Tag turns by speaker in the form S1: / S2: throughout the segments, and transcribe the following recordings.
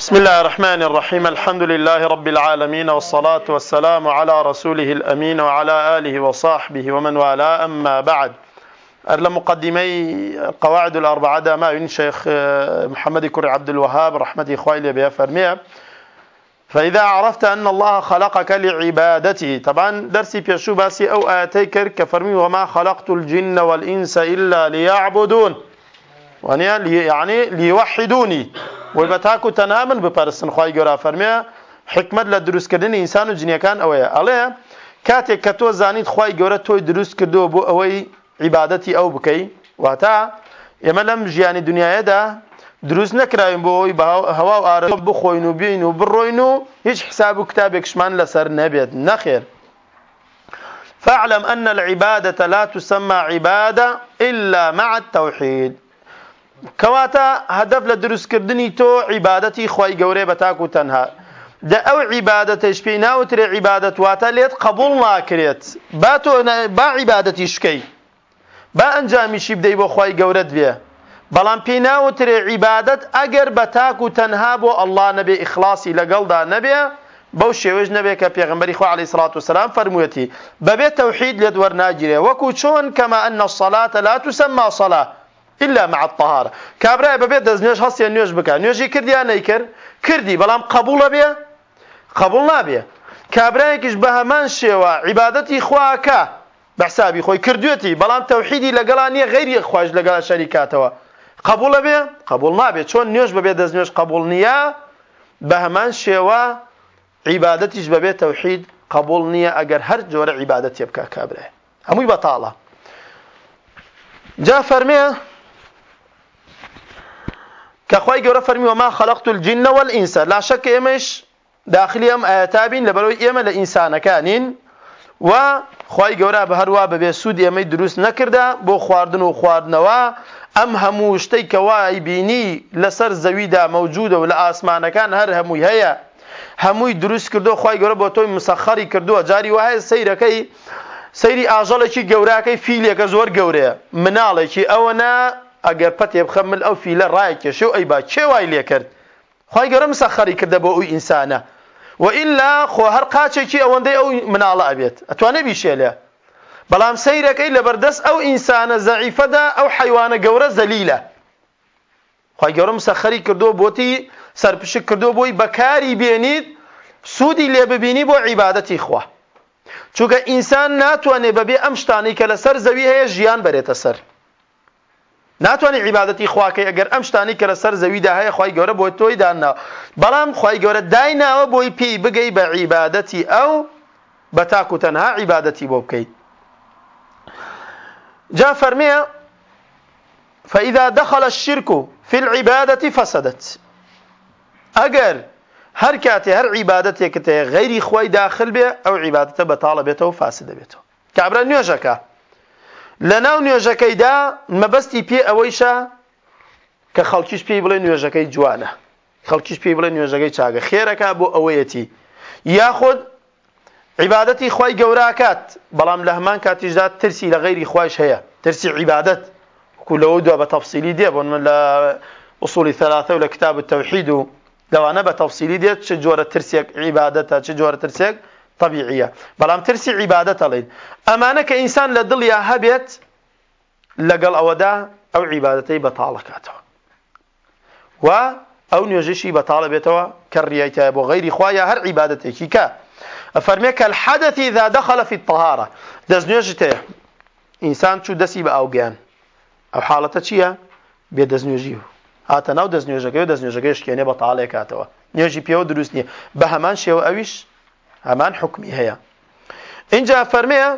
S1: بسم الله الرحمن الرحيم الحمد لله رب العالمين والصلاة والسلام على رسوله الأمين وعلى آله وصحبه ومن والاه أما بعد أرل مقدمي قواعد الأربعة ما ين شيخ محمد كر عبد الوهاب رحمة إخوائي بها فرمية فإذا عرفت أن الله خلقك لعبادته طبعا درسي بيشو باسي أو آتيك كفرمي وما خلقت الجن والإنس إلا ليعبدون يعني ليوحدوني وی بە تاک و تەنا من بپەرستن خی گەۆرا فەرمیە حکمت لە دروستکردنی ئینسان و جنیەکان ئەوەیە ئەڵەیە کاتێک کە تۆ زانیت خی گەورە تۆی دروست کردو بۆ ئەوەی عیباەتی ئەو بکەی واتە ئێمە لەم ژیانی دنیاەدا دروست نەکراین بۆ ئەوی هەوا و ئارە بخۆین و بین و بڕۆین و هیچ حساب و کتابێکشمان لەسەر نەبێت نەخێر فاعلم أن العبادة لا تسمى عبادة إلا مع التوحيد کەواتە هەدەف لە دروستکردنی تۆ عیباەتی خی گەورەی بە تاکو تەنها دە ئەو عیباەتەش پێی ناوترێ عیباەت واتە لێت قبول ناکرێت با تۆ با عیباەتی شکەی با ئەنجامیشی بدەی بۆ خی گەورەت بێ بەڵام پێی ناوترێ عیباەت ئەگەر بە تاکو تەنها بۆ ئەلله نەبێ ئیخلاصی لەگەڵدا نەبێ بەو شێوەش نەبێت کە پێغمبەری خو علی سرات و سلام فرموویەتی بەبێت تەوحید لێت وەرناگیرێ وەکو چۆن کەمە ئەن الصلاة لا تسمى صلاة إلا مع الطهارة كابراء ببيت دزنيش هسيا نيوش بكا نيوشي كردي أنا يكر كردي بلام قبول بيه قبول نابيه كابراء كيش بهمان شوا عبادتي خواكا بحسابي خوي كردوتي بلام توحيدي لقلانية غير خواج لقلا شركاتوا قبول بيه قبول نابيه چون نيوش ببيت دزنيش قبول نيا بهمان شوا عبادتيش ببيت توحيد قبول نيا أجر هر جور عبادتي بكا كابراء هەمووی بەتاڵە جا فەرمێ کە خی گەورە فەرمیوە ما خەلقت الجن والئینس لا شەکە ئێمەش داخلی ئەم ئاەتابین لە بەرەوەی ئێمە لە ئینسانەکانین و خی گەورە بە هەروە بەبێ سوود ئێمەی دروست نەکردا بۆ خواردن و خواردنەوە ئەم هەموو شتەی کەوای بینی لەسەر زەویدا مەوجودە و لە ئاسمانەکان هەر هەمووی هەیە هەمووی دروست کردو خی گەورە بۆ تۆی مسەخەری کردووە جاری وهەیە سیرەکەی سەیری ئاژەڵێکی گەوراکەی فیلێکە زۆر گەورەیە مناڵێکی ئەوەنە ئەگەر پەتێ بخەم من ئەو فیلە ڕای کێشێ و ئەی با چێ وای لێ کرد خی گەرم سەخەری کردە بۆ ئەوی ئینسانە وئلا خۆ هەر قاچێکی ئەوەندەی ئەو مناڵە ئەبێت ئەتوانە بیشێ لێ بەڵام سیرەکەی لەبەردەست ئەو ئینسانە زەعیفەدا ئەو حیوانە گەورە زەلیلە خی گەورم سەخەری کردو بۆتی سەرپشک کردو بۆی بەکاری بێنیت سوودی لێ ببینی بۆ عیبادەتی خوا چونکە ئینسان ناتوانێ بەبێ ئەم شتانی کە لەسەر زەوی هەیە ژیان بەرێتە سەر ناتوانانی عیباەتی خواکە ئەگەر ئەم شتانی کە لە سەر زەویدا هەیە خی گەورە بۆ تۆی دانا بەڵام خی گەورە دایناوە بۆی پێی بگەی بە عیباەتی ئەو بە تاکو تەنها عیباەتی بۆ بکەیت جا فەرمیە فإذا دخل الشرك في العبادة فسدت ئەگەر هەر کاتێ هەر عیباەتێکتەیە غەیری خۆی داخل بێ ئەو عیباەتە بەتاڵە بێتەوە فاس دەبێتەوە کابرا نوێژەکە لە ناو نوێژەکەیدا مەبەستی پێ ئەوەیشە کە خەڵکیش پێی بڵێ نوێژەکەی جوانە خەڵکیش پێی بڵێ نوێژەکەی چاگە خێرەکە بۆ ئەوەیەتی یاخود عیبادەتی خی گەوراکات بەڵام لە هەمان کاتیشدا ترسی لە غیری خوش هەیە ترسی عیبادت کولەوە دو بە تەفسیلی دێ بۆن من لە ئوسولی ثلاثە و لە کتاب التەوحید و لەوانە بە تەفسیلی دێت چه جۆرە ترسێک عیبادەتە چه جۆرە ترسێک طبيعية بلام ترسي عبادة لين أما أنك إنسان لدل يا هبيت لقل أو دا أو عبادتي بطالكاته و أو نيوجيشي بطالبتوا كالريايتا أبو غير خوايا هر عبادتي كيكا أفرميك الحدث إذا دخل في الطهارة دز نيوجيته إنسان شو دسي بأو جان أو حالته چيا بيدز نيوجيه هاتناو دز نيوجيه دز نيوجيه شكيني بطالكاته نيوجي بيو دروسني بهمان شيو أويش ئەمان حکمی هەیە اینجا فەرمەیە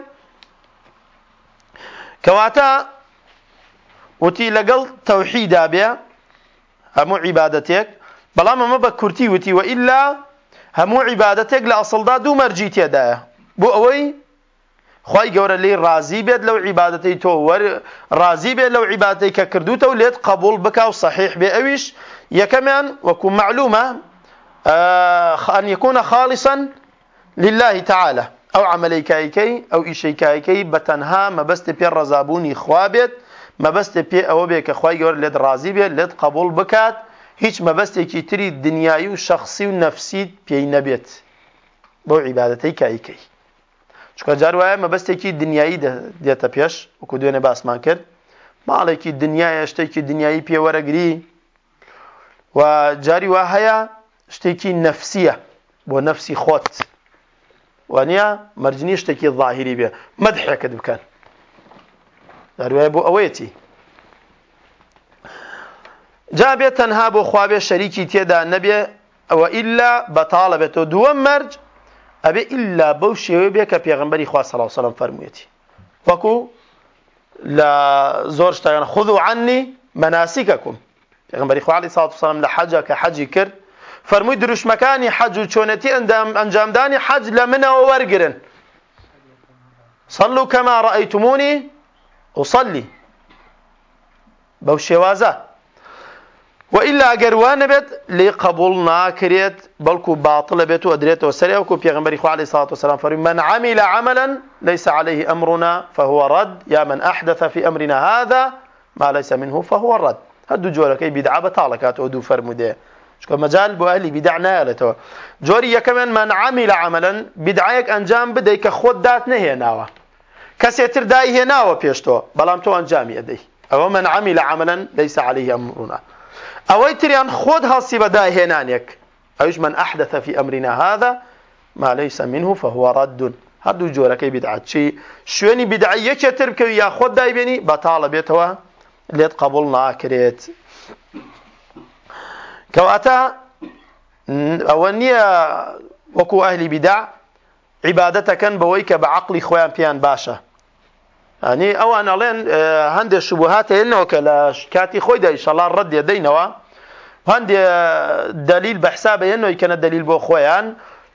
S1: کەواتە وتی لەگەڵ تەوحیدا بێ هەموو عیبادەتێک بەڵام ئەمە بە کورتی وتی وئیلا هەموو عیبادەتێک لە ئەسڵدا دوو مەرجی تێدایە بۆ ئەوەی خی گەورە لی رازی بێت لەو عیباەتی تۆ رازی بێت لەو عیباتی کە کردوتە و لێت قبول بکە و صحیح بێ ئەویش یەکەمیان وەکو معلومە خان یکوونە خاڵیسن لله تعالى ئەو عملیکایکەی ئەو ئیشەیکایکەی بە تەنها مەبەستی پێ ڕزابوونی خوابێت مەبەستی پێ ئەوە بێ کە خی گەۆر لێت ڕازی بێت لێت قبول بکات هیچ مەبەستێکی تری دنیایی و شخصی و نەفسیت پێی نەبێت بۆ عیباەتەی کایکەی چکە جار وایە مەبەستێکی دنیایی دێتە پێش وەکو دوێنێ باسمان کرد ماڵێکی دنیای شتێکی دنیایی پێوەرەگری و جاری وا هەیە شتێکی نەفسیە بۆ نەفسی خۆت وانيا مرجنيش تكي ظاهري به مدح كذب كان روايه بو اويتي جابي تنها بو خوابه شريكي تيدا نبي او الا بطالبته دو مرج ابي الا بو شوي به كبيغمبري خوا صلى الله عليه وسلم فرميتي وكو لا زورش شتغن خذوا عني مناسككم پیغمبري خو عليه الصلاه والسلام لحجه كحج كرد دروش مکانی حج و چۆنەتی ئەنجامدانی حج لە منەوە وەرگرن صلوا كما رأيتموني أصلي بوشي وازا وإلا ئەگەروانە بيت لێ قبول ناکرێت باطل باطلە بێت و ئەدرێتەوە و وەکو پێغمبەری خوعالی سات و سلام فەرمی من عمل عملا ليس عليه أمرنا فهو رد يا من أحدث في أمرنا هذا ما ليس منه فهو رد هەردوو جۆرەکەی بیدعا بەتاڵەکات ئەو دوو فەرمودێ مجال بو بۆ بدعنا بیدع نایەڵێتەوە جۆری كمان من عامی لە عملەن بیدعایەک ئەنجام خود دات خۆت دات نەهێناوە کەسێتر دای هێناوە پێشتۆ بەڵام تو انجام ئەدەی او من عمل عملا ليس لەیس عليه ئەمرنا ئەوەی خود خۆت بداي هي داهێنانێک ايش من أحدث في أمرنا هذا ما ليس منه فهو رد هەردوو جۆرەکەی بدعت چی شوێنی بدعە یەکێتر بکەوی یا خۆت دایبێنی بەتاڵە بێتەوە لێت قبول ناکرێت کەواتە ئەوە نییە وەکو ئەهلی بیدا عیباەتەکەن بەوەی کە بە عقلی خۆیان پێیان باشە ئەنی ئەوان ئەڵێن هەندێک شوبهات هێنەوە کە لە کاتی خۆی دایشەڵان ڕەت دێدەینەوە هەندێ دلیل بە حسابە هێنەوەی کەنە دلیل بۆ خۆیان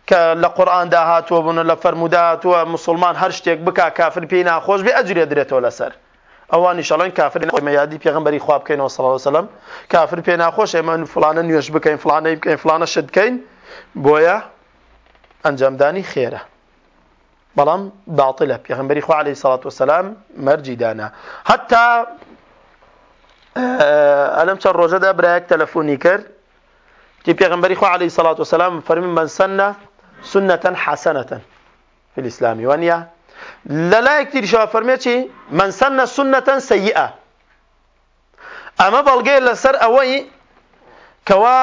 S1: کە لە قورآاندا هاتووە بوون لە فەرموداتوە مسلمان هەر شتێک بک کافر پێی ناخۆش بێ ئەجرێ درێتەوە لەسەر ئەوان نیشەڵەن کافرین ئەمە یادی پێغمبەری خواب بکەینەوە سڵ وسلم کافر پێ ناخۆش ئێمە فلانە نوێش بکەین فلانەی بکەین فلانە شت بکەین بۆیە ئەنجامدانی خێرە بەڵام باڵە پێغمبەری خوا عليه سڵات وسلام مەرجی دانا حتا ئەلم چەند ڕۆژەدا برایەک تەلەفۆنی کرد تی پێغمبەری خوا عليه سڵات وسلام فەرمی من سنە سنة حسنة في الإسلام وانيا لەلایەکی دیشەوە فەرمێ چی من سنە سنەتەن سەیئە ئەمە بەڵگەی لەسەر ئەوەی کەوا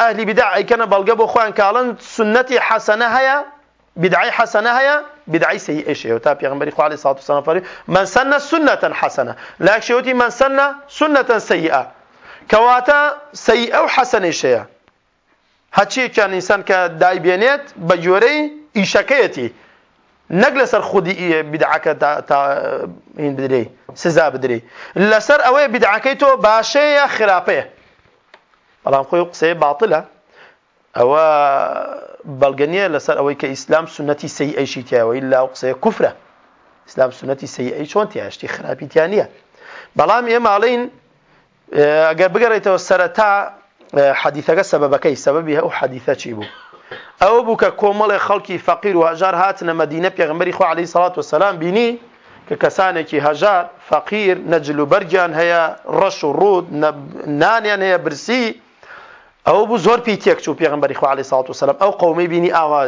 S1: ئەهلی بدع ئەیکەنە بەڵگە بۆ خۆیان کاڵن سنەتی حەسەنە هەیە بدعی حەسەنە هەیە بدعی سەیئە شێوە تا پێغمبەری خوا عەلەیهی سەڵاتو وسەلام فەرمی من سنە سنەتەن حەسەنە لایەک شێوەتی من سنە سنەتەن سەیئە کەواتە سەیئە و حەسەنەی شەیە هەچیەکیان ئینسان کە دایبێنێت بە جۆرەی ئیشەکەیەتی نەگلەسەر خودی تا هین بدري سزا بدري لەسەر ئەوەی بدعەکەی تۆ باشەیە يا بەڵام خۆی قسەیە باطلە باطله بەڵگەنیە لەسەر ئەوەی کە ئیسلام سنەتی سنتي ئەیشی تیاوە ئیلا قسەیە کوفرە ئیسلام سنەتی سەی ئەی چۆن تیاشتی تي تیان نیە بەڵام ئێمە ئاڵین ئەگەر بگەڕێتەوە سەرەتا سرتا اه، حديثه سببكي سببها حەدیثە حديثه بوو ئەوە بوو کە کۆمەڵی خەڵکی فەقیر و هەژار هاتنە مەدینە پێغمبەری خۆ علی سەڵات و سەسلام بینی کە کەسانێکی هەژار فەقیر نەجل و بەرگیان هەیە ڕەش و ڕوود نانیان هەیە برسی ئەو بوو زۆر پی تێکچ و پێغمبەری خۆ علی ساڵات و سەسلام ئەو قومی بینی ئاوا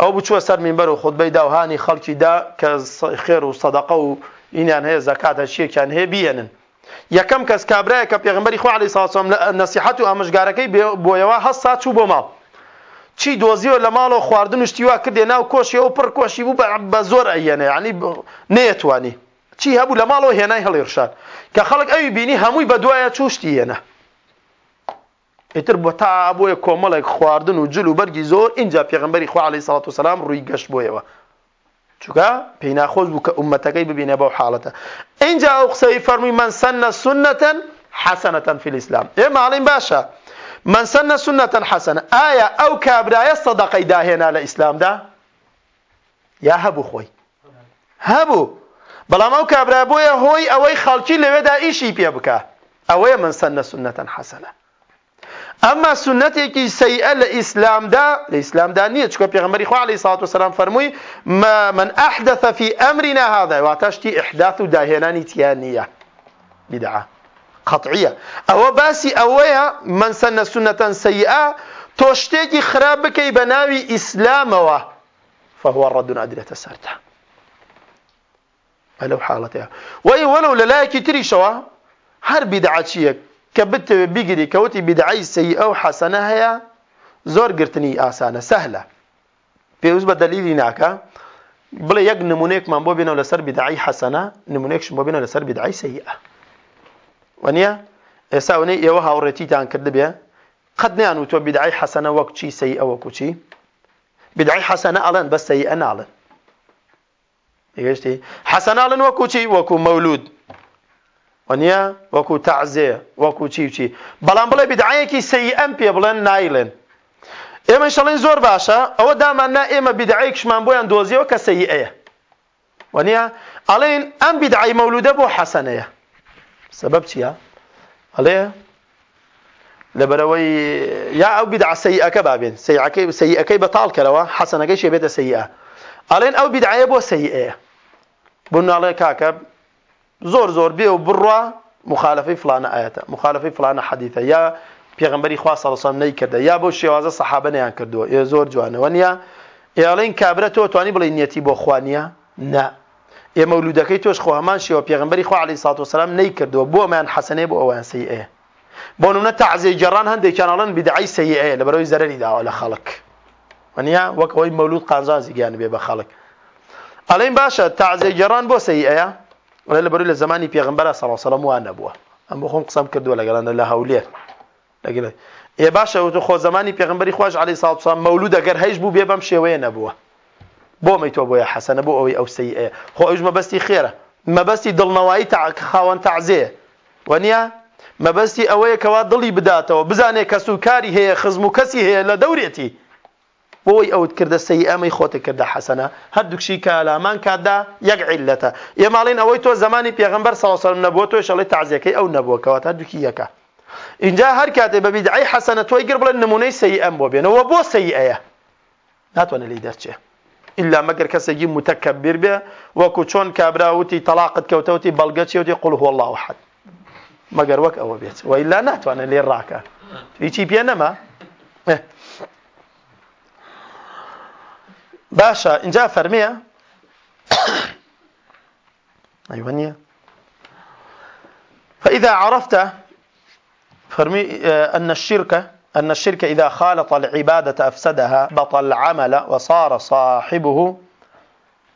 S1: ئەو بچووە سەر منبەر و خودبەی داوهانی خەڵکیدا کە خێر و سەدەقە و ئینیان هەیە زەکات هەشیەکیان هەیە بیێنن یەکەم کەس کابرایە کە پێغمبەری خۆ علی ساڵسۆم نەسیحەت و ئامژگارەکەی بۆیەوە هەست ساچوو بۆ ماڵ چی دۆزیەوە لە ماڵەوە خواردن شتیوا کردێ ناو کۆشی ئەو پڕ کۆشی بوو بە زۆر ئەیەنێ عنی نێتوانی چی هەبوو لە ماڵەوە هێنای هەڵێڕشان کە خەڵک ئەوی بینی هەمووی بە دوایە چوشتی هێنە ئیتر بۆ تا بۆیە کۆمەڵێک خواردن و جل و بەرگی زۆر اینجا پێغمبەری خوا عليه سڵات و سلام ڕووی گەشت بۆیەوە چووکە پێی ناخۆش بوو کە عومەتەکەی ببینە بەو حاڵەتە اینجا ئەو قسەی فەرمی من سنە سنەتەن حەسەنەتەن فی الئیسلام ئێمە ئاڵین باشە من سن سنة حسنة آية أو كابرايا صدقي داهنا لإسلام دا يا هبو خوي هبو بەڵام ئەو کابرا هوي أوي ئەوەی خەڵکی إيشي بيبكا پێ من ئەوەیە سنة حسنة أما سنة كي سيئة لإسلام دا لإسلام دا نية نییە بيغمري خو عليه الصلاة والسلام فرموي ما من أحدث في أمرنا هذا واتشتي إحداث ئەحداث و داهێنانی تیان قطعيه او باسی اویا من سن سنة سيئه توشتێکی خراپ بکەی بە ناوی ئیسلامەوە فهو ڕدون ئادرێتە سەرتا وي ولو لا كتري وەلو هر بدعه هەر كبت کە كوتي بیگری سيئة بیدعی هي ئەو حەسەنە هەیە زۆر گرتنی ئاسانە سەهلە پێوز بە دەلیلی ناکە بڵێ یەک نمونێکمان ولا سر بدعي حسنه حەسەنە نمونێکشم بۆ ولا سر بدعي سيئه وەنیە ئێستا ونەی ئێوە هاوڕێتیتان کرد بێ قەت نیان و تۆ بدعی حەسەنە وەک چی سەی ئەوە کوچی بدعی حەسەنە ئەڵەن بە سەی ئەناڵن گەشتی حەسەناڵن وەکو چی وەکو مەولود وەنیە وەکو تەعزێ وەکو چی وچی بەڵام بڵێ بدعایەکی سەی ئەم پێ بڵێن نایلن ئێمە شەڵێن زۆر باشە ئەوە دامان نا ئێمە بدعایکشمان بۆیان دۆزیەوە کە سەی ئەیە وەنیە ئەڵێن ئەم بدعای مەولودە بۆ حەسەنەیە سبب چییە هەڵێ لەبەرەوەی یا ئەو بدع سەیئەکە بابێن سەیعەکەی سەیئەکەی بەتاڵ کەرەوە حەسەنەکەی شێبێتە سەیئە ئەڵێن ئەو بدعایە بۆ سەیئەیە بۆ ناڵێ کاکە زۆر زۆر بێ و بڕوا مخالفەی فلانە ئاەتە مخالفەی فلانە حەدیثە یا پێغمبەری خوا سەڵسەم نەیکردە یا بۆ شێوازە سەحابە نەیان کردووە ئێ زۆر جوانەوە نیە ئێڵین کابرە تۆ توانی بڵێ نیەتی بۆ خوانیە نه ئێمە لودەکەی تۆش خۆمان شیەوە پێغمبەری خوا علی سات وسلام نیکردووە بۆمان حەسەنێ بۆ ئەوان سیئێ بۆ نمونە تعزیە جەران هەندێکیانڵەن بدعی سیئێ لە بەرەوەی زەرەری داوە لە خەڵک وەنیا وەک ئەوەی مەولود قانزازی گیان بێ بە خەڵک ئەڵێن باشە تعزیە جەران بۆ سیئەیە وەڵێ لە بەرەوەی لە زمانی پێغمبەرە سەڵ وسلام وان نەبووە ئەم بۆ خۆم قسەم کردووە لەگەڵانە لە هەولێر لەگەڵ ئێ باشە وتو خۆ زمانی پێغمبەری خوش علی ساڵ مەولود ئەگەر هەیش بوو بێ بەم شێوەیە نەبووە بۆ مەی تۆ بۆیە حەسەنە بۆ ئەوەی ئەو سەیئەیە خۆ ئەوش مەبەستی خێرە مەبەستی دڵنەوەی تا خاوەن تەعزێ وەنیە مەبەستی ئەوەیە کەوا دڵی بداتەوە بزانێ کەس و کاری هەیە خزم و کەسی هەیە لە دەورێتی بۆی ئەوت کردە سەی ئەمەی خۆتە کردە حەسەنە هەردووکشی کالامان کاتدا یەک عیلەتە ئێماڵین ئەوەی تۆ زمانی پێغمبەر ساوسەرم نەبووە تۆ شەڵی تازیەکەی ئەو نەبووکەوە تا دوکی یەکە اینجا هەر کاتێ بەبیدعی حەسەنە تۆی گر بڵێن نمونەی سەی ئەم بۆ بێنەوە بۆ سەی ئەیە ناتوانە لی دەرچێت إلا مگر كسي متكبر به وكوشون كابراوتي طلاقت كوتوتي بلغتشيوتي قل هو الله أحد مگر وك أو بيت وإلا ناتوانا لين راكا هيتي بينما اه. باشا إنجا فرمية أيوانية فإذا عرفت فرمي اه، أن الشركة أن الشرك إذا خالط العبادة أفسدها بطل العمل وصار صاحبه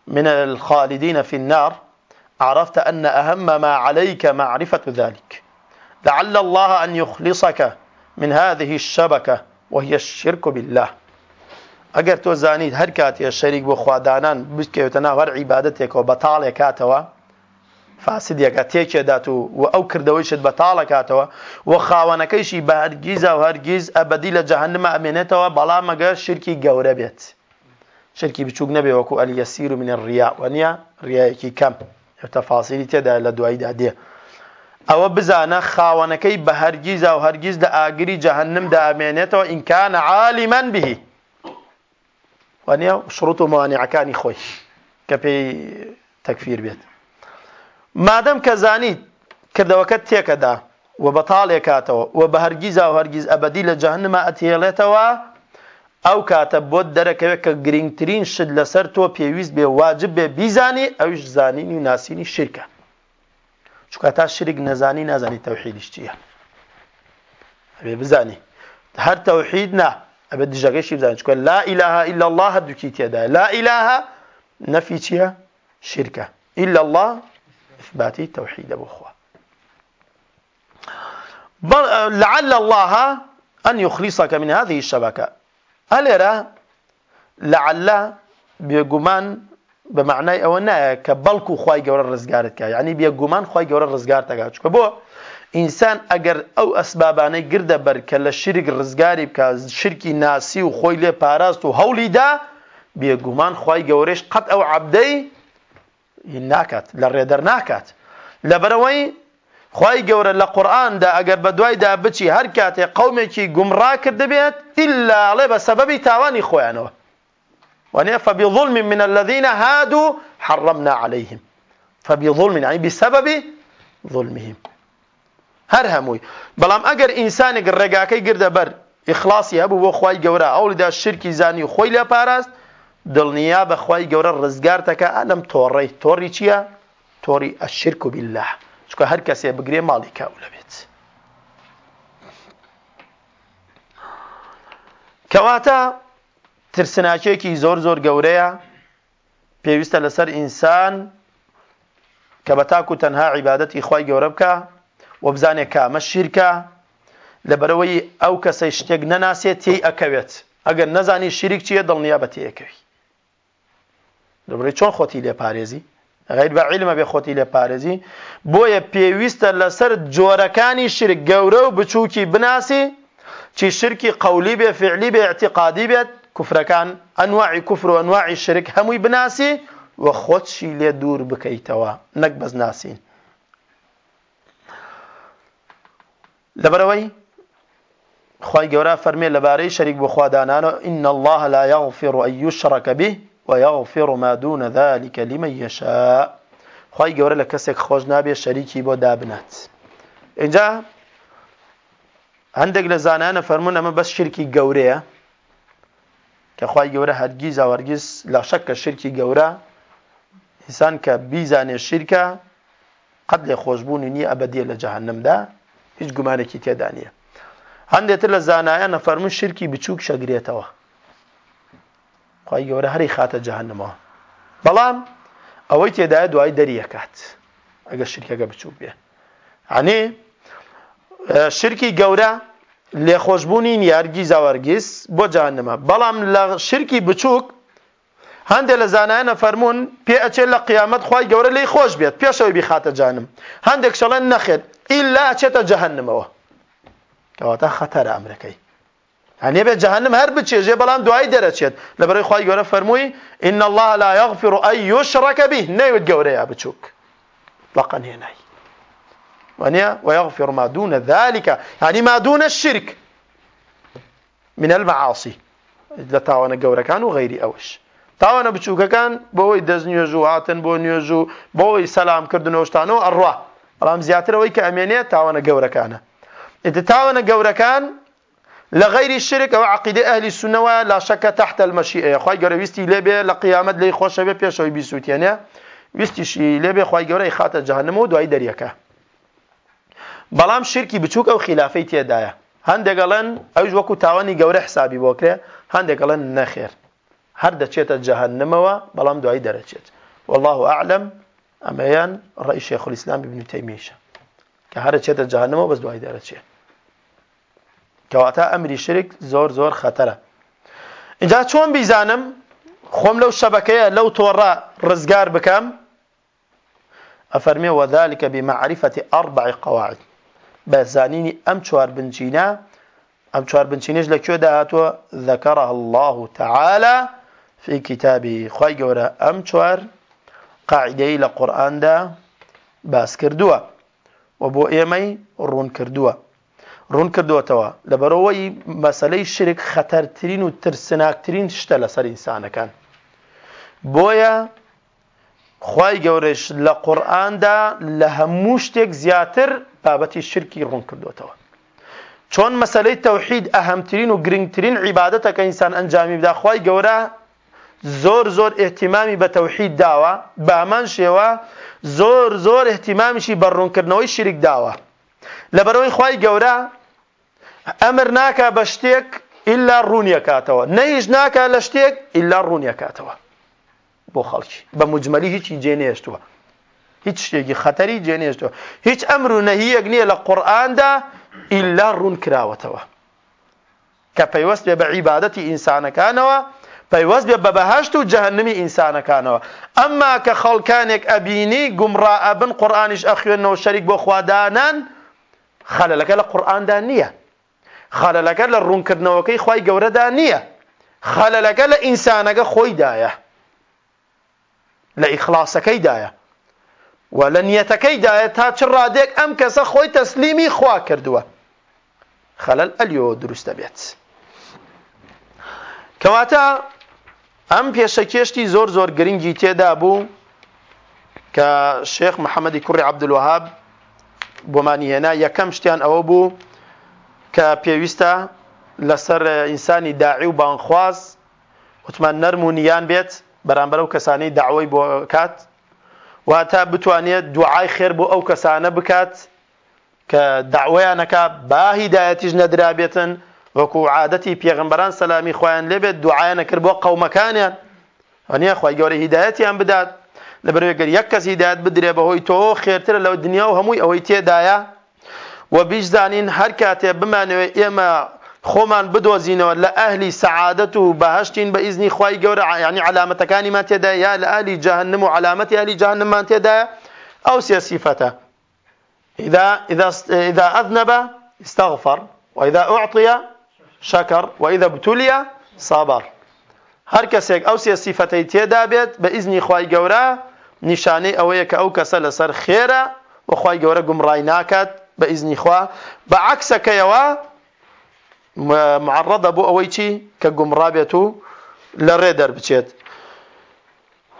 S1: من الخالدين في النار عرفت أن أهم ما عليك معرفة ذلك لعل الله أن يخلصك من هذه الشبكة وهي الشرك بالله أجرت تو زانید هر کاتی شریک ور فاسدیەکە تێکێدات و و ئەو کردەوەیشت بەتاڵەکاتەوە و خاوەنەکەیشی بە هەرگیز و هەرگیز ئەبدی لە جەهنمە ئەمێنێتەوە بەڵام ئەگە شرکی گەورە بێت شرکی بچووک نەبێ وەکو ئەلیەسیر و منە ڕیا وەنیە ڕایەکی کەم هێتە فاسیری تێدا لە دواییدا دێ ئەوە بزانە خاوەنەکەی بە هەرگیز و هەرگیز لە ئاگری جەهنمدا ئەمێنێتەوە ئینکانە عالیمان بهی وەنیە شروط و موانعەکانی خۆی کە پێی تەکفیر بێت مادەم کە زانیت کردەوەکە تێکەدا و بەتاڵێک کاتەوە و بە هەرگیزا و هەرگیز ئەبدی لە جەهنمە ئەتهێڵێتەوە ئەو کاتە بۆت دەرەکەوێت کە گرنگترین شت لەسەر تۆ پێویست بێ واجب بێ بیزانی ئەوش زانینی و ناسینی شرکە چکە تا شرک نەزانی نازانی تەوحیدش چییە ئەبێ بزانی هەر تەوحید نا ئەبێ دژەکەیشی بزانانی چکە لا ئیلاها ئیلا الله هەردووکی تێدا لا ئیلاها نەفی چییە شرکە ئیلا الله إثباتي توحيد بخوا لعل الله أن يخلصك من هذه الشبكة هل يرى لعل بيقمان بمعنى أو نايا كبلكو خواي جور الرزقارتك يعني بيقمان خواي جور الرزقارتك شكو بو ئینسان ئەگەر ئەو ئەسبابانەی گردە بەر کە لە شرک ڕزگاری بکە شرکی ناسی و خۆی لێ پاراست و هەولیدا بێگومان خی گەورەش قەت ئەو عبدەی ناکات لە ڕێدەر ناکات خوای گور ل قران دا اگر بدوی دا بچی هر هەر کاتێ قومێکی گومڕا کردبێت ئلاڵێ بە سەبەبی تاوانی خۆیانەوە وانێ فبظلم من الذين هادوا حرمنا عليهم فبظلم يعني بسبب ظلمهم هەر هەمووی بەڵام ئەگەر ئینسانێک ڕێگاکەی گردە بەر ئیخلاصی هەبوو خوای خی اول دا شرکی زانی خۆی لە دڵنیا بەخوای گەورە ڕزگارتەکە ئەلم تۆڕی تۆڕی چییە؟ تۆری ئەشرک و بالله چکە هەر کەسێ بگرێ ماڵی کاو لەبێت کەواتە ترسناکێکی زۆر زۆر گەورەیە پێویستە لەسەر ئینسان کە بە تاکو تەنها عیبادەتی خی گەورە بکە و بزانێ کامە شیرکە لەبەرەوەی ئەو کەسەی شتێک نەناسێت تێی ئەکەوێت ئەگەر نەزانی شیرک چیە دڵنیا بە تێەکەوی دەبڕی چۆن خۆتی لێ پارێزی غیر بە عیلمە بێ خۆتی لێ پارێزی بۆیە پێویستە لەسەر جۆرەکانی شرک گەورە و بچووکی بناسی چی شرکی قولی بێ فعلی بێ اعتقادی بێت کوفرەکان ئەنواعی کوفر و ئەنواعی شرک هەمووی بناسی و خۆتشی لێ دوور بکەیتەوە نەک بەس ناسین لەبەرەوەی خی گەورە فەرمێ لەبارەی شەریک بۆ خوادانانەوە ئین الله لا یغفر و ئەیوشڕەکە بی ويغفر ما دون ذلك لمن يشاء خی گەورە لە کەسێک خۆش نابێ شەریکی بۆ دابنات اینجا هەندێک لە زانانە فەرمونون ئەمە بەس شرکی گەورەیە کە خی گەورە هەرگیز ئاوەرگیز لە شەک کە شرکی گەورە ئینسان کە بیزانێ شیرکە قەت لێ خۆشببوونی نییە ئەبدیە لە جاهنمدا هیچ گومانێکی تێدا نیە هەندێتر لە زانایە نەفەرمون شرکی بچووک شەگرێتەوە خی گەورە هەری خاتە جەهنمەوە بەڵام ئەوەی تێدایە دوای دەریەکات ئەگە شرکەکە بچوو بێ عنێ شرکی گەورە لێخۆشببوونین یارگی زاوەرگیز بۆ جانمە بەڵام لە شرکی بچووک هەندێک لە زانایانە فەرمونون پێ ئەچێت لە قیامەت خی گەورە لی خۆش بێت پێشەوەی بیخاتە جانم هەندێک شەڵەن نەخێت ئیلا ئەچێتە جەهنمەوە کەواتە خەتەرە ئەمریکەی يعني به جهنم هر بچێژێ بەڵام دوای دەرەچێت لە لبري خوي گەورە فرموي ان الله لا يغفر أن يشرك به نەیوت گەورەیە بچووک لەقەن هێنایی وانە ويغفر ما دون ذلك يعني ما دون الشرك من المعاصي اذا تاوانا گەورەکان و اوش ئەوش تاوانە كان بۆی دەست نوێژ و هاتن بۆ نوێژ و بۆی سەلامکردن شتانەوە ئەڕوا بەڵام زیاترەوەی کە ئەمێنێت تاوانە اذا تاوانا تاوانە كان لغير الشرك او عقيده اهل السنه لا شك تحت المشيئه خوي غرويستي لبه لقيامت لي خوش به بيشوي بيسوتيانه ويستي شي لبه خوي غوري خاطه جهنم و دوای دريكه بەڵام شرکی بچووک ئەو خلافەی تێدایە هەندێکگەڵەن ئەوش وەکو تاوانی گەورە حسابی بۆکرێ هەندێکگەڵەن نەخێر هەر دەچێتە جەهنمەوە بەڵام دوایی دەرەچێت والله ئاعلم ئەمەیان ڕئیشێ خولیسلامی بنوتەیمیشە کە هەرە چێتە جەهنمەوە بەس دوای دەرەچێت كواتا امري شرک زور زور خەتەرە اینجا شون بيزانم خوم لو شەبەکەیە لو تورا رزقار بكم افرمي وذلك بمعرفه اربع قواعد بە زانینی ئەم چوار بنچینە بن چوار بنچینەش لەکوێ داهاتوە ذكرها الله تعالى في كتابه خواي قورا ام چوار قاعدەی لقرآن قورآاندا باس كردوا و ايمي رون كردوا ڕوون کردوتەوە لەبەرەوەی مەسلەی شرک خەتەرترین و ترسناکترین شتە لەسەر ئینسانەکان بۆیە خی گەورەش لە قورآاندا لە هەموو شتێک زیاتر بابەتی شرکی ڕوون کردوتەوە چۆن مەسلەی تەوحید ئەهەمترین و گرنگترین عیباەتەکە ئینسان ئەنجامی بدا خی گەورە زۆر زۆر احتیمامی بە تەوحید داوە بامان شێوە زۆر زۆر احتیمامیشی بە ڕوونکردنەوەی شیرک داوە لەبەرەوەی خی گەورە ئەمر ناکە بە شتێک ئللا ڕوونیەکاتەوە نەیش ناکە لە شتێک ئللا ڕوونیەکاتەوە بۆ خەڵکی بە مجمەلی هیچی جێنێشتووە هیچ شتێکی خەتەری جێنێشتەوە هیچ ئەمر و نەهیەک نییە لە قورآاندا ئللا ڕوون کراوەتەوە کە پەیوەست بێ بە عیباەتی ئینسانەکانەوە پەیوەست بێ بە بەهشت و جەهنمی ئینسانەکانەوە ئەمما کە خەڵکانێک ئەبینی گومڕائەبن قورآانیش ئەخوێنەوە شەریک بۆ خوادانان خەلەکە لە قورآاندا نییە خەلەلەکە لە ڕوونکردنەوەکەی خی گەورەدا نییە خەلەلەکە لە ئینسانەکە خۆیدایە لە ئیخلاسەکەیدایە و لە نیەتەکەیدایە تا چ ڕادێک ئەم کەسە خۆی تەسلیمی خوا کردووە خەلەل ئەلیۆ دروستە بێت کەواتە ئەم پێشەکێشتی زۆر زۆر گرنگی تێدا بوو کە شێخ محەممەدی کوڕی عبدلوهاب بۆمانیهێنا یەکەم شتیان ئەوە بوو کە پێویستە لەسەر ئینسانی داعی و بانخواز وتمان نەرم و نیان بێت بەرامبەر ئەو کەسانەی داوای بۆ کات واتە بتوانێت دوعای خێر بۆ ئەو کەسانە بکات کە داوایانەکە با هیدایەتیش نەدرابێتن وەکو عادەتی پێغمبەران سەلامی خۆیان لێبێت دوعایانە کرد بۆ قەومەکانیان ئەنیە خی گەورە هیدایەتیان بدات لەبەرێگەر یەک کەس هیدایەت بدرێ بەهۆی تۆ خێرتر لەو دنیا و هەمووی ئەوەی تێدایە و بیشدانین هەر کاتێ بمانو ایما خومن بدوزین و لأهلی سعادت و ازنی خواهی گور یعنی علامت کانی ما تیده یا لأهلی جهنم جاهنم و علامەتی ئەلی جاهنممان تێدایە ئەو سێسیفەتە إذا, إذا, إذا أذنب استغفر وإذا أعطي شكر وإذا ابتلي صبر هر او ئەو صفتی تیده بید با ازنی خواهی گوره نشانه اویه که او ئەو کەسە خیره و خواهی گوره گمرای ناکات بإذن خوا بعكس كيوا معرضة بو أويتي چي رابيتو لريدر بچيت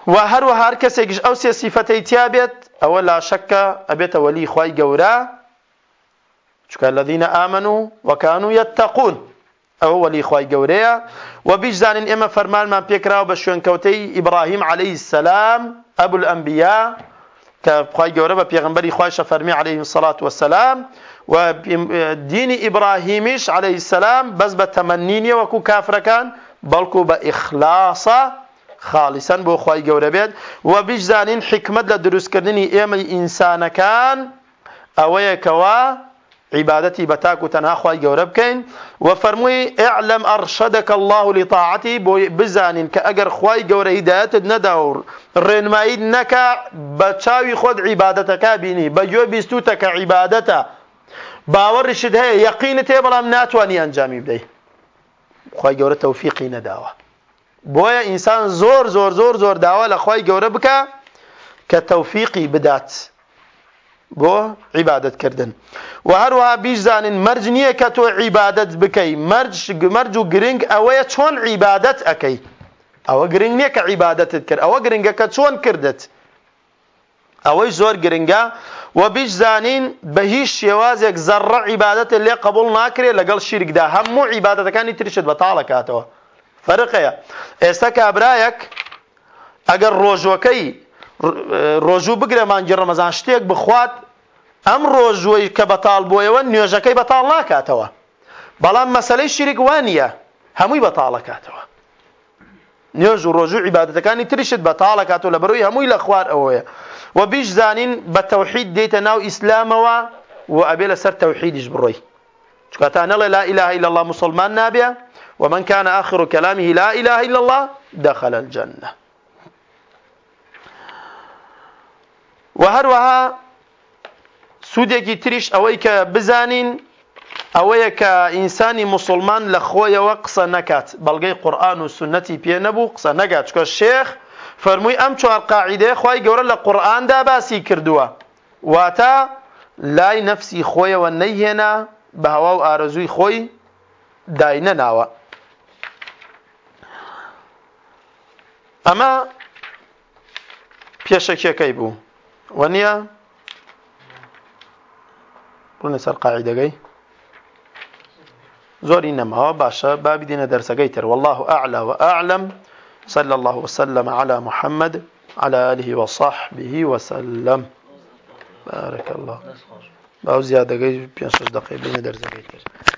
S1: وهر وهر و هر کسێکیش ئەو سێ سیفەتەی لا شك أبيت ولي خی گەورە چکە لەدینە ئامن و وەکان و یەتەقون ئەوە وەلی خی گەورەیە و بیشزانین ئێمە فەرمانمان پێکراوە بە شوێنکەوتەی ئیبراهیم عليهەی سەسلام ئەبول که خوای گەورە بە پێغمبەری خوایشە فەرمی عليه الصلاة والسلام و دینی ئیبراهیمیش عليه السلام بەس بە تەمەنینیە وەکو کافرەکان بەڵکو بە ئیخلاسە خاڵیسەن بۆ خی گەورە بێت و بیش زانین حکمت لە دروستکردنی ئێمە ئینسانەکان عبادتي بتاكو تنها خواهي كين وفرموي اعلم أرشدك الله لطاعتي بزان كأجر خواي جور هدايات ندور ما نكا بتشاوي خود عبادتك بيني بجو بستوتك عبادتا باور رشد هي يقين ام ناتواني انجامي بدي خواي جور توفيقي نداوه بويا انسان زور زور زور زور داوا لخواي جور بك كتوفيقي بدات بۆ عیباەتکردن و هەروها بیشزانین مەرج نییە کە تۆ عیباەت بکەی مەرج و گرنگ ئەوەیە چۆن عیباەت ئەەکەی ئەوە گرنگ نییە کە عیباەتت کرد ئەوە گرنگەکە چۆن کردت ئەوەی زۆر گرنگە و بیشزانین بە هیچ شێوازێک زەڕە عیباەت لێ قبول ناکرێت لەگەڵ شیرکدا هەموو عیباەتەکانی ترشت بەتاڵەکاتەوە فەرقەیە ئێستا کابراایەک ئەگەر ڕۆژەکەی ڕۆژوو بگرە مانگی ڕەمەزان شتێک بخوات ئەم ڕۆژوەی کە بەتاڵ بۆیەوە نوێژەکەی بەتاڵ ناکاتەوە بەڵام مەسلەی شیرک وانە هەمووی بەتاڵەکاتەوە نوێژ و ڕۆژوو عیباەتەکانی تریشت بەتاڵەکات و لە بەروی هەمووی لە خوار ئەوەیە و بیش زانین به توحید دێتە ناو اسلام و ئەبێ لەسەر تەوحیدیش بڕۆی چکە تا نەڵێ لا إله إلا الله مسلمان نابێ ومن كان آخر كلامه لا إله إلا الله دخل الجنة و هەروەها سوودێکی تریش ئەوەی کە بزانین ئەوەیە کە ئینسانی مسلمان لە خۆیەوە قسە نکات بەڵگەی قورآن و سنەتی پێ نەبوو قسە نەگات چکە شێخ فەرمووی ئەم چوار قاعدەیە خی گەورە لە قورآاندا باسی کردووە واتە لای نەفسی خۆیەوە نەیهێنا بە هەوا و ئارەزووی خۆی داینە ناوە ئەمە پێشەکێکەی بوو ونيا قلنا سر قاعدة جاي زور إنما هو آه، باشا باب دين درس جيتر والله أعلى وأعلم صلى الله وسلم على محمد على آله وصحبه وسلم بارك الله باو زيادة جاي بيان دقيقة بين درس جيتر